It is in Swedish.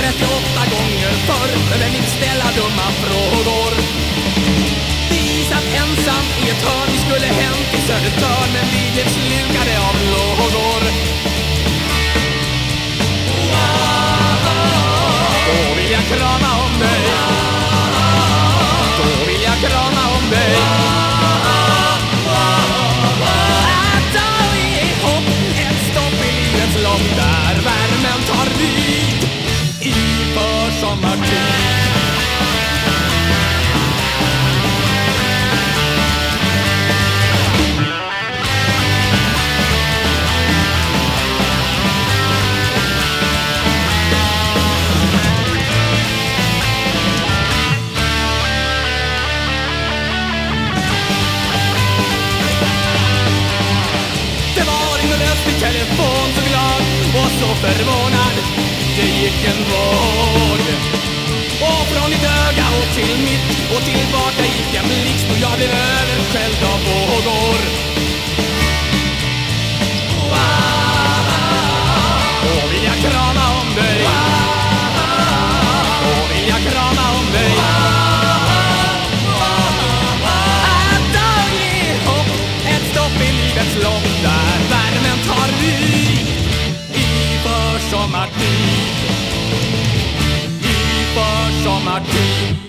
38 gånger förr. Behöver inte ställa dumma frågor Vi satt ensam i ett hörn Vi skulle hem till Södertörn. Men vi blev slukade av lågor. Då vill jag krama om var så förvånad. Det gick en våg. Och från ditt öga och till mitt och tillbaka chômage, il faut chômage.